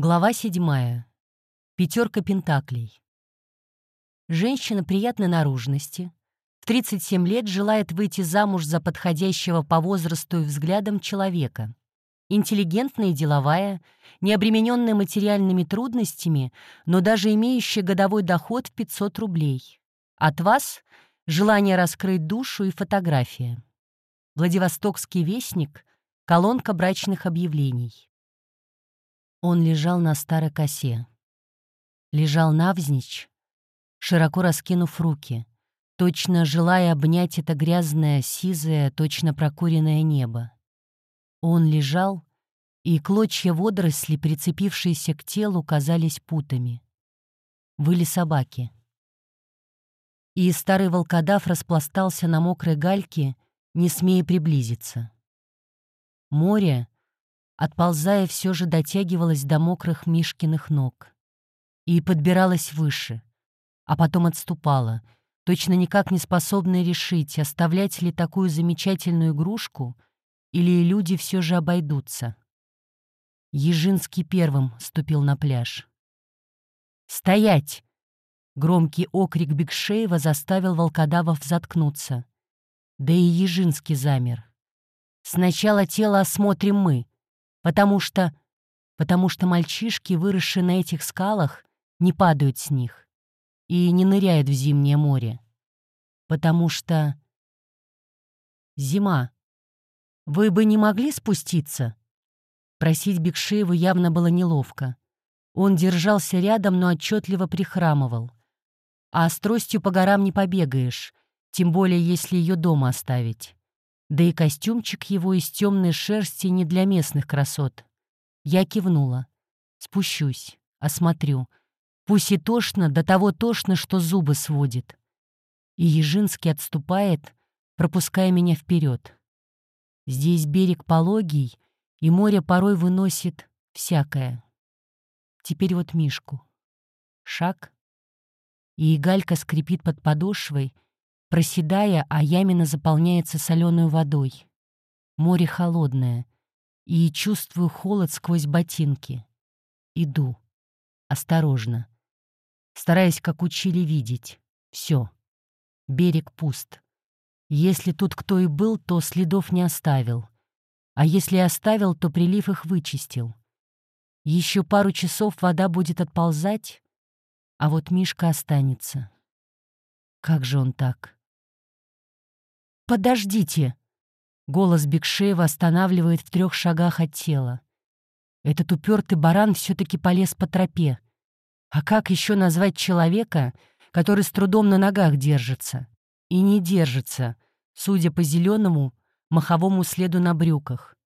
Глава седьмая. Пятерка пентаклей. Женщина приятной наружности. В 37 лет желает выйти замуж за подходящего по возрасту и взглядам человека. Интеллигентная и деловая, не обремененная материальными трудностями, но даже имеющая годовой доход в 500 рублей. От вас — желание раскрыть душу и фотография. Владивостокский вестник — колонка брачных объявлений. Он лежал на старой косе. Лежал навзничь, широко раскинув руки, точно желая обнять это грязное, сизое, точно прокуренное небо. Он лежал, и клочья водоросли, прицепившиеся к телу, казались путами. Выли собаки. И старый волкодав распластался на мокрой гальке, не смея приблизиться. Море, отползая, все же дотягивалась до мокрых Мишкиных ног и подбиралась выше, а потом отступала, точно никак не способная решить, оставлять ли такую замечательную игрушку, или люди все же обойдутся. Ежинский первым ступил на пляж. «Стоять!» Громкий окрик Бекшеева заставил волкодавов заткнуться. Да и Ежинский замер. «Сначала тело осмотрим мы», Потому что... Потому что мальчишки, выросшие на этих скалах, не падают с них и не ныряют в зимнее море. Потому что... Зима. Вы бы не могли спуститься? Просить Бекшееву явно было неловко. Он держался рядом, но отчетливо прихрамывал. А с тростью по горам не побегаешь, тем более если ее дома оставить. Да и костюмчик его из темной шерсти не для местных красот. Я кивнула. Спущусь, осмотрю. Пусть и тошно, до того тошно, что зубы сводит. И Ежинский отступает, пропуская меня вперед. Здесь берег пологий, и море порой выносит всякое. Теперь вот Мишку. Шаг, и игалька скрипит под подошвой — проседая, а ямина заполняется соленой водой. Море холодное, и чувствую холод сквозь ботинки. Иду. Осторожно. Стараясь, как учили видеть. Все. Берег пуст. Если тут кто и был, то следов не оставил. А если оставил, то прилив их вычистил. Еще пару часов вода будет отползать, а вот Мишка останется. Как же он так? «Подождите!» Голос Бекшеева останавливает в трех шагах от тела. Этот упертый баран все-таки полез по тропе. А как еще назвать человека, который с трудом на ногах держится? И не держится, судя по зеленому маховому следу на брюках.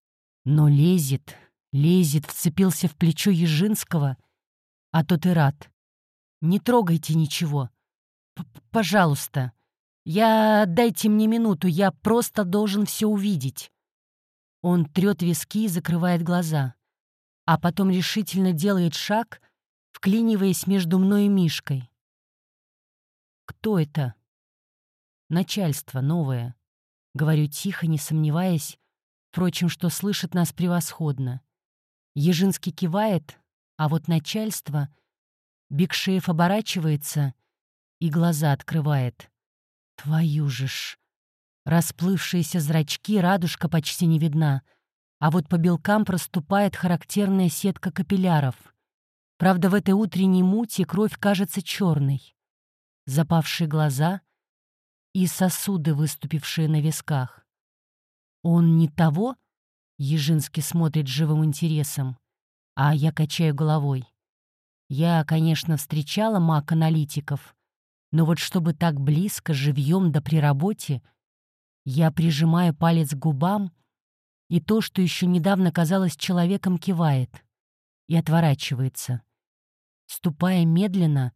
Но лезет, лезет, вцепился в плечо Ежинского, а тот и рад. «Не трогайте ничего. П Пожалуйста», «Я... дайте мне минуту, я просто должен все увидеть». Он трет виски и закрывает глаза, а потом решительно делает шаг, вклиниваясь между мной и Мишкой. «Кто это?» «Начальство новое», — говорю тихо, не сомневаясь, впрочем, что слышит нас превосходно. Ежинский кивает, а вот начальство... Бигшеев оборачивается и глаза открывает. Твою же ж! Расплывшиеся зрачки, радужка почти не видна, а вот по белкам проступает характерная сетка капилляров. Правда, в этой утренней мути кровь кажется черной. Запавшие глаза и сосуды, выступившие на висках. «Он не того?» — Ежинский смотрит живым интересом, а я качаю головой. Я, конечно, встречала маг-аналитиков, но вот чтобы так близко, живьем да при работе, я прижимаю палец к губам, и то, что еще недавно казалось человеком, кивает и отворачивается. Ступая медленно,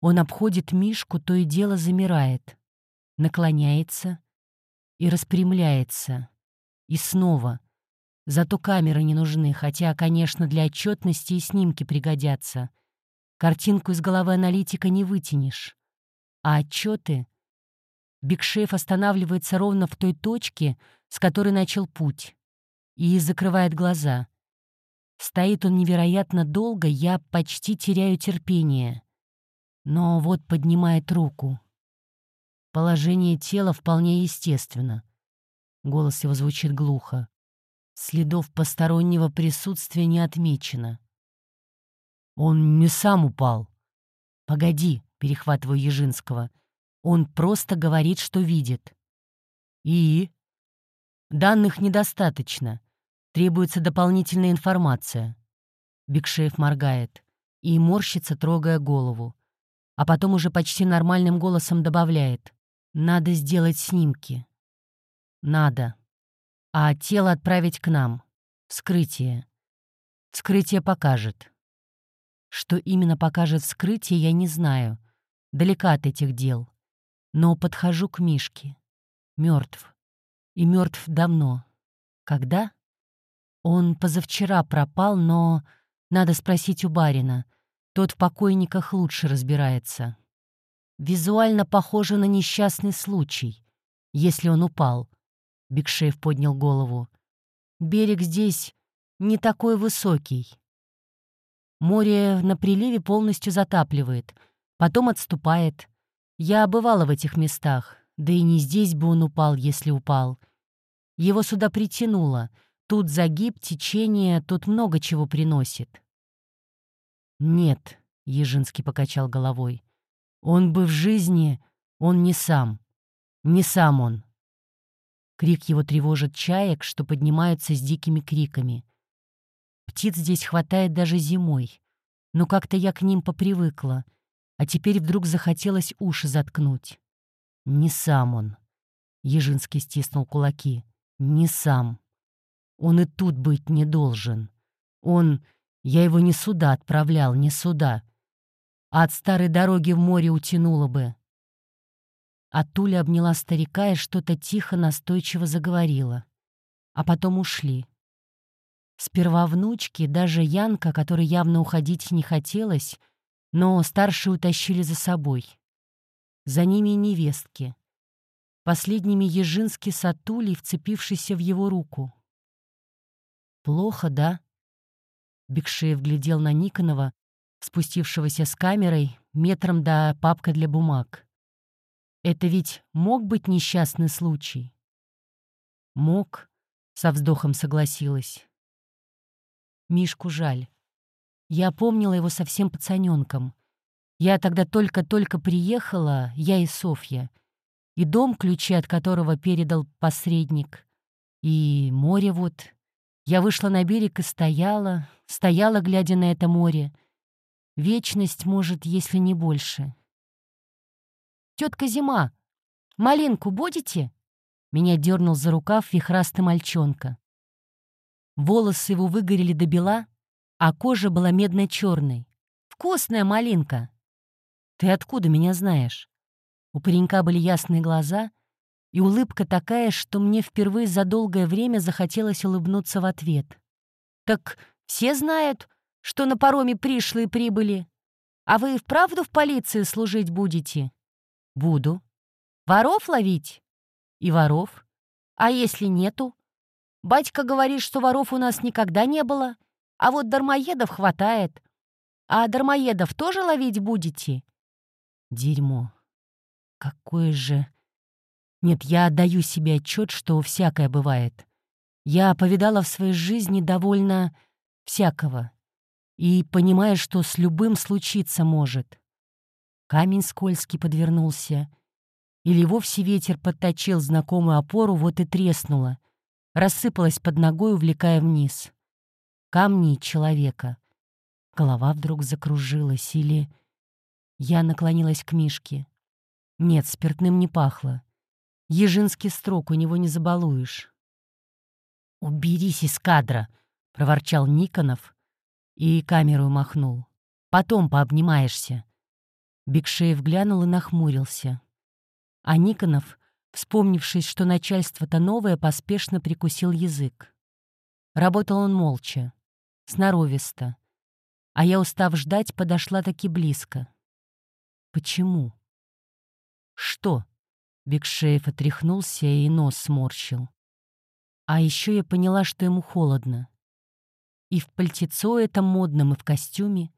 он обходит Мишку, то и дело замирает, наклоняется и распрямляется. И снова. Зато камеры не нужны, хотя, конечно, для отчетности и снимки пригодятся. Картинку из головы аналитика не вытянешь. А отчеты? Бигшеф останавливается ровно в той точке, с которой начал путь, и закрывает глаза. Стоит он невероятно долго, я почти теряю терпение. Но вот поднимает руку. Положение тела вполне естественно. Голос его звучит глухо. Следов постороннего присутствия не отмечено. Он не сам упал. Погоди, перехватываю Ежинского. Он просто говорит, что видит. И? Данных недостаточно. Требуется дополнительная информация. Бекшеев моргает и морщится, трогая голову. А потом уже почти нормальным голосом добавляет. Надо сделать снимки. Надо. А тело отправить к нам. Вскрытие. Вскрытие покажет. Что именно покажет вскрытие, я не знаю. Далека от этих дел. Но подхожу к Мишке. Мертв. И мертв давно. Когда? Он позавчера пропал, но надо спросить у барина. Тот в покойниках лучше разбирается. Визуально похоже на несчастный случай, если он упал. Бигшеев поднял голову. Берег здесь не такой высокий. Море на приливе полностью затапливает, потом отступает. Я бывала в этих местах, да и не здесь бы он упал, если упал. Его сюда притянуло. Тут загиб, течение, тут много чего приносит. «Нет», — Ежинский покачал головой, он бы в жизни, он не сам. Не сам он. Крик его тревожит чаек, что поднимаются с дикими криками. Птиц здесь хватает даже зимой. Но как-то я к ним попривыкла, а теперь вдруг захотелось уши заткнуть. Не сам он. Ежинский стиснул кулаки. Не сам. Он и тут быть не должен. Он... Я его не сюда отправлял, не сюда а от старой дороги в море утянуло бы. А Туля обняла старика и что-то тихо, настойчиво заговорила. А потом ушли. Сперва внучки, даже Янка, которой явно уходить не хотелось, но старшие утащили за собой. За ними невестки. Последними Ежинский с вцепившийся в его руку. «Плохо, да?» Бекшеев глядел на Никонова, спустившегося с камерой метром до папка для бумаг. Это ведь мог быть несчастный случай? Мог, со вздохом согласилась. Мишку жаль. Я помнила его совсем пацаненком. Я тогда только-только приехала, я и Софья. И дом, ключи от которого передал посредник. И море вот. Я вышла на берег и стояла, стояла, глядя на это море, Вечность, может, если не больше. «Тетка Зима, малинку будете?» Меня дернул за рукав вихрастый мальчонка. Волосы его выгорели до бела, а кожа была медно-черной. «Вкусная малинка!» «Ты откуда меня знаешь?» У паренька были ясные глаза и улыбка такая, что мне впервые за долгое время захотелось улыбнуться в ответ. «Так все знают, что на пароме пришлые прибыли. А вы вправду в полиции служить будете? Буду. Воров ловить? И воров. А если нету? Батька говорит, что воров у нас никогда не было, а вот дармоедов хватает. А дармоедов тоже ловить будете? Дерьмо. Какое же... Нет, я отдаю себе отчет, что всякое бывает. Я повидала в своей жизни довольно всякого и понимая, что с любым случиться может. Камень скользкий подвернулся. Или вовсе ветер подточил знакомую опору, вот и треснула. Рассыпалась под ногой, увлекая вниз. Камни человека. Голова вдруг закружилась, или... Я наклонилась к Мишке. Нет, спиртным не пахло. Ежинский строк у него не забалуешь. «Уберись из кадра!» — проворчал Никонов, и камеру махнул. «Потом пообнимаешься». Бекшеев глянул и нахмурился. А Никонов, вспомнившись, что начальство-то новое, поспешно прикусил язык. Работал он молча, сноровисто. А я, устав ждать, подошла таки близко. «Почему?» «Что?» Бекшеев отряхнулся и нос сморщил. А еще я поняла, что ему холодно. И в пальтецо этом модном, и в костюме.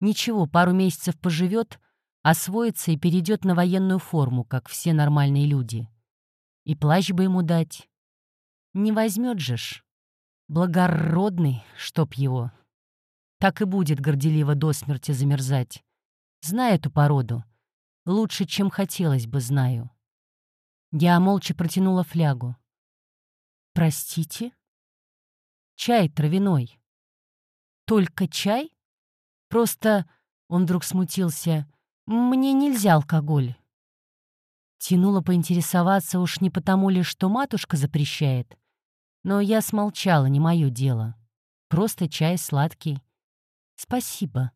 Ничего, пару месяцев поживет, освоится и перейдет на военную форму, как все нормальные люди. И плащ бы ему дать. Не возьмет же ж. Благородный, чтоб его. Так и будет горделиво до смерти замерзать. Знаю эту породу. Лучше, чем хотелось бы, знаю. Я молча протянула флягу. «Простите?» «Чай травяной». «Только чай?» «Просто...» — он вдруг смутился. «Мне нельзя алкоголь». Тянула поинтересоваться уж не потому ли, что матушка запрещает. Но я смолчала, не мое дело. Просто чай сладкий. Спасибо.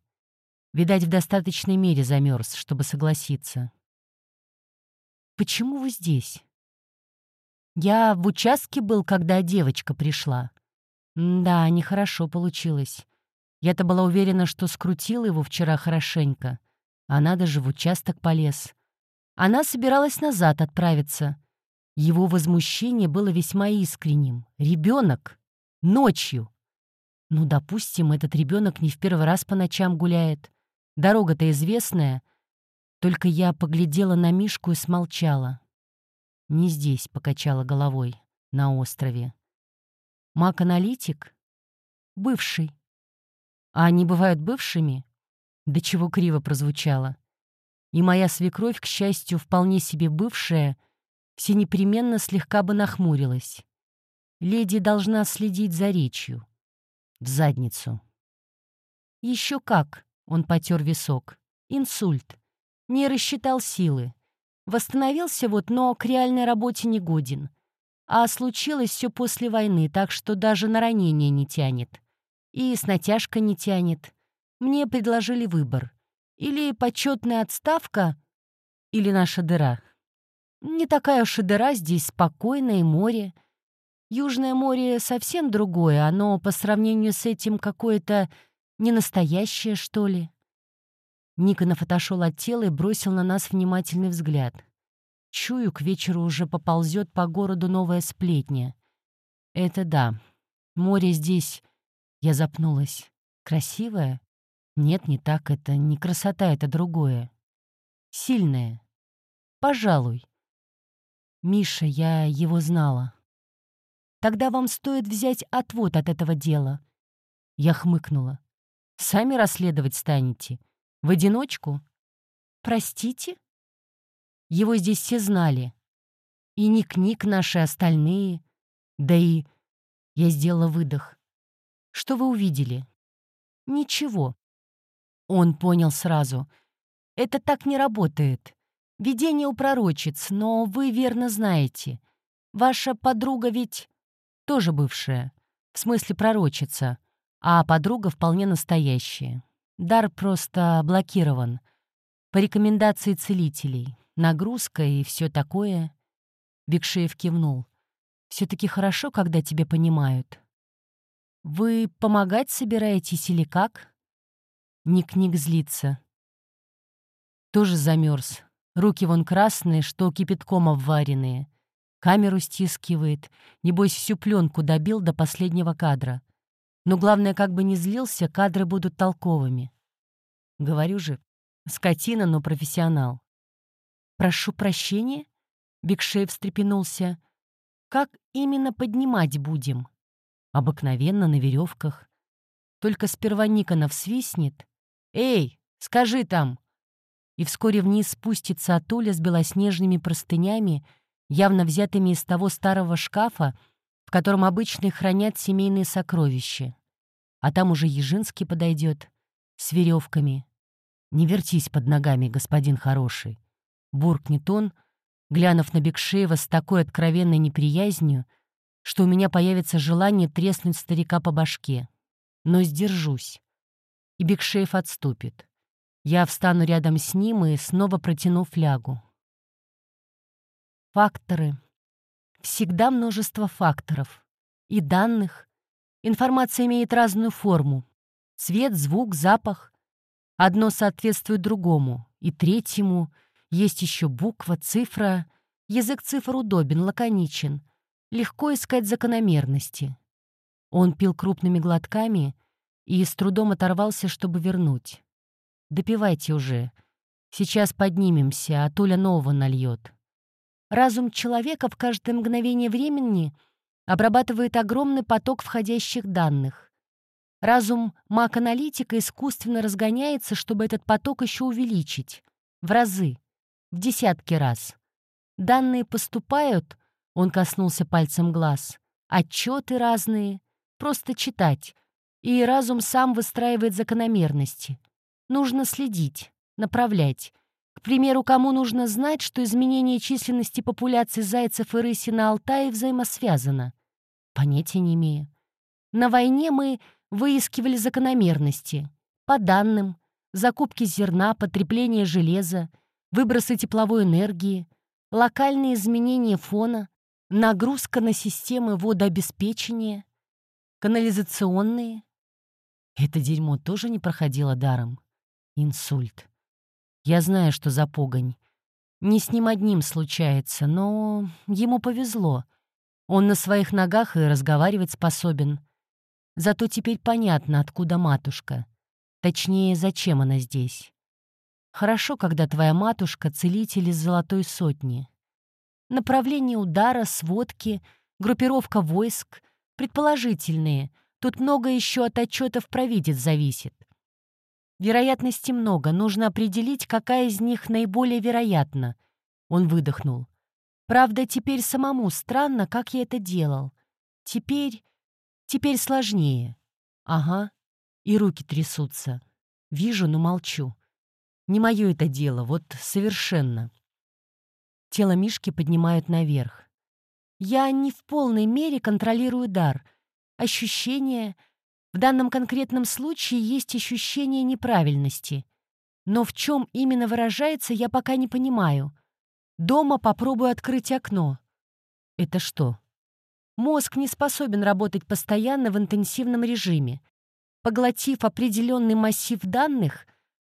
Видать, в достаточной мере замерз, чтобы согласиться. «Почему вы здесь?» «Я в участке был, когда девочка пришла». «Да, нехорошо получилось. Я-то была уверена, что скрутила его вчера хорошенько. Она даже в участок полез. Она собиралась назад отправиться. Его возмущение было весьма искренним. Ребенок. Ночью. Ну, допустим, этот ребенок не в первый раз по ночам гуляет. Дорога-то известная. Только я поглядела на Мишку и смолчала. Не здесь, покачала головой, на острове. Маг-аналитик? Бывший. А они бывают бывшими? Да чего криво прозвучало. И моя свекровь, к счастью, вполне себе бывшая, все непременно слегка бы нахмурилась. Леди должна следить за речью. В задницу. Еще как, он потер висок. Инсульт. Не рассчитал силы. Восстановился вот, но к реальной работе не годен. А случилось все после войны, так что даже на ранение не тянет. И с натяжкой не тянет. Мне предложили выбор. Или почетная отставка, или наша дыра. Не такая уж и дыра, здесь спокойное море. Южное море совсем другое, оно по сравнению с этим какое-то не настоящее, что ли? Никонов отошел от тела и бросил на нас внимательный взгляд. Чую, к вечеру уже поползет по городу новая сплетня. Это да. Море здесь... Я запнулась. Красивое? Нет, не так. Это не красота, это другое. Сильное. Пожалуй. Миша, я его знала. Тогда вам стоит взять отвод от этого дела. Я хмыкнула. Сами расследовать станете? В одиночку? Простите? Его здесь все знали. И Ник-Ник наши остальные. Да и... Я сделала выдох. Что вы увидели? Ничего. Он понял сразу. Это так не работает. Видение у пророчиц, но вы верно знаете. Ваша подруга ведь тоже бывшая. В смысле пророчица а подруга вполне настоящая. Дар просто блокирован. По рекомендации целителей. Нагрузка и все такое. Бекшеев кивнул. все таки хорошо, когда тебя понимают. Вы помогать собираетесь или как? Ник-ник злится. Тоже замерз. Руки вон красные, что кипятком обваренные. Камеру стискивает. Небось, всю пленку добил до последнего кадра. Но главное, как бы не злился, кадры будут толковыми. Говорю же, скотина, но профессионал. «Прошу прощения?» — Бигшей встрепенулся. «Как именно поднимать будем?» «Обыкновенно на веревках. Только сперва Никонов свистнет. «Эй, скажи там!» И вскоре вниз спустится Атуля с белоснежными простынями, явно взятыми из того старого шкафа, в котором обычно хранят семейные сокровища. А там уже Ежинский подойдет с веревками. «Не вертись под ногами, господин хороший», — буркнет он, глянув на Бекшеева с такой откровенной неприязнью, что у меня появится желание треснуть старика по башке. Но сдержусь. И Бекшеев отступит. Я встану рядом с ним и снова протяну флягу. Факторы Всегда множество факторов. И данных. Информация имеет разную форму. Цвет, звук, запах. Одно соответствует другому. И третьему. Есть еще буква, цифра. Язык цифр удобен, лаконичен. Легко искать закономерности. Он пил крупными глотками и с трудом оторвался, чтобы вернуть. «Допивайте уже. Сейчас поднимемся, а Толя нового нальет». Разум человека в каждое мгновение времени обрабатывает огромный поток входящих данных. Разум маг-аналитика искусственно разгоняется, чтобы этот поток еще увеличить. В разы. В десятки раз. Данные поступают, он коснулся пальцем глаз, отчеты разные, просто читать, и разум сам выстраивает закономерности. Нужно следить, направлять. К примеру, кому нужно знать, что изменение численности популяции зайцев и рыси на Алтае взаимосвязано? Понятия не имею. На войне мы выискивали закономерности. По данным, закупки зерна, потребление железа, выбросы тепловой энергии, локальные изменения фона, нагрузка на системы водообеспечения, канализационные. Это дерьмо тоже не проходило даром. Инсульт. Я знаю, что за погонь. Не с ним одним случается, но ему повезло. Он на своих ногах и разговаривать способен. Зато теперь понятно, откуда матушка. Точнее, зачем она здесь. Хорошо, когда твоя матушка — целитель из золотой сотни. Направление удара, сводки, группировка войск — предположительные. Тут много еще от отчетов провидец зависит. Вероятностей много, нужно определить, какая из них наиболее вероятна. Он выдохнул. Правда, теперь самому странно, как я это делал. Теперь... теперь сложнее. Ага. И руки трясутся. Вижу, но молчу. Не мое это дело, вот совершенно. Тело Мишки поднимают наверх. Я не в полной мере контролирую дар. Ощущение... В данном конкретном случае есть ощущение неправильности. Но в чем именно выражается, я пока не понимаю. Дома попробую открыть окно. Это что? Мозг не способен работать постоянно в интенсивном режиме. Поглотив определенный массив данных,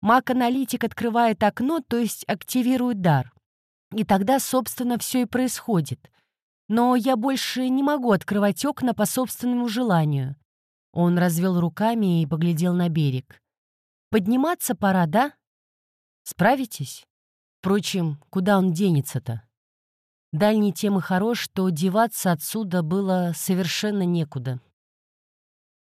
Маг-аналитик открывает окно, то есть активирует дар. И тогда, собственно, все и происходит. Но я больше не могу открывать окна по собственному желанию. Он развел руками и поглядел на берег. «Подниматься пора, да? Справитесь? Впрочем, куда он денется-то?» Дальней темы хорош, что деваться отсюда было совершенно некуда.